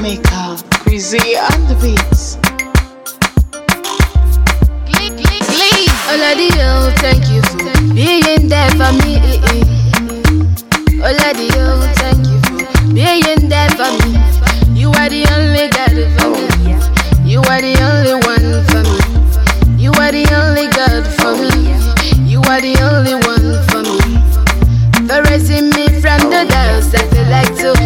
maker, Greasy on the beats. Oladio, thank you for being there for me. Oladio, thank you for being there for me. You are the only God for me. You are the only one for me. You are the only God for me. You are the only one for me. For raising me from the dust, I feel like to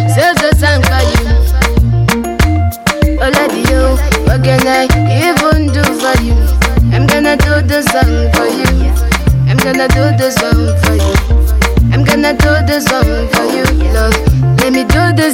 gonna do the song for you. I'm gonna do this one for you, love. Let me do the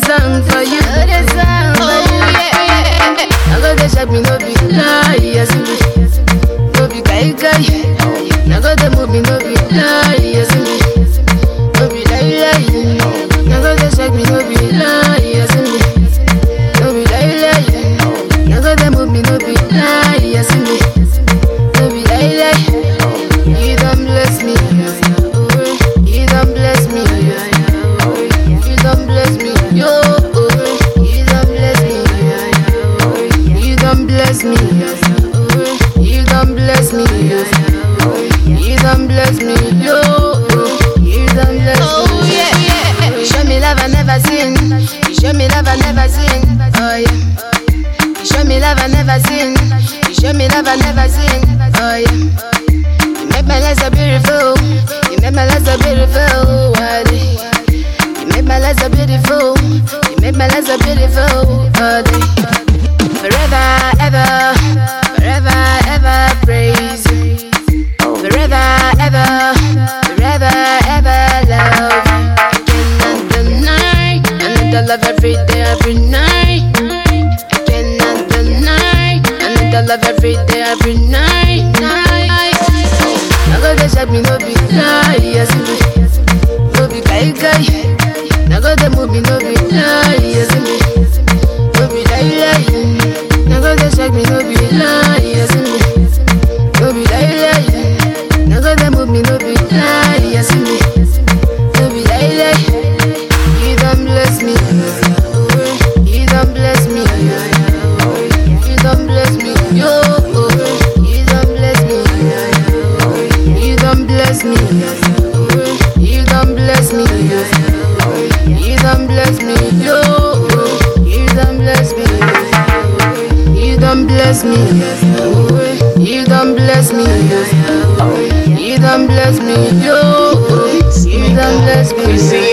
bless me. You don't bless me. You don't bless me. Yo, you don't bless me. Oh You show me love I never seen. You show me love I never seen. Oh yeah. You show me love I never seen. You show me love I never seen. Oh yeah. You make my life so beautiful. You make my life so beautiful. Wadi. You make my life so beautiful. You make my life so beautiful. Wadi. Forever, Another love every day, every night. I cannot deny. Another love every day, every night. I go to shop me no be lie, yes me. No bless me. You don't bless me. You don't bless me. No, you don't bless me. You don't bless me. You don't bless me. You don't bless me. No, you don't bless me.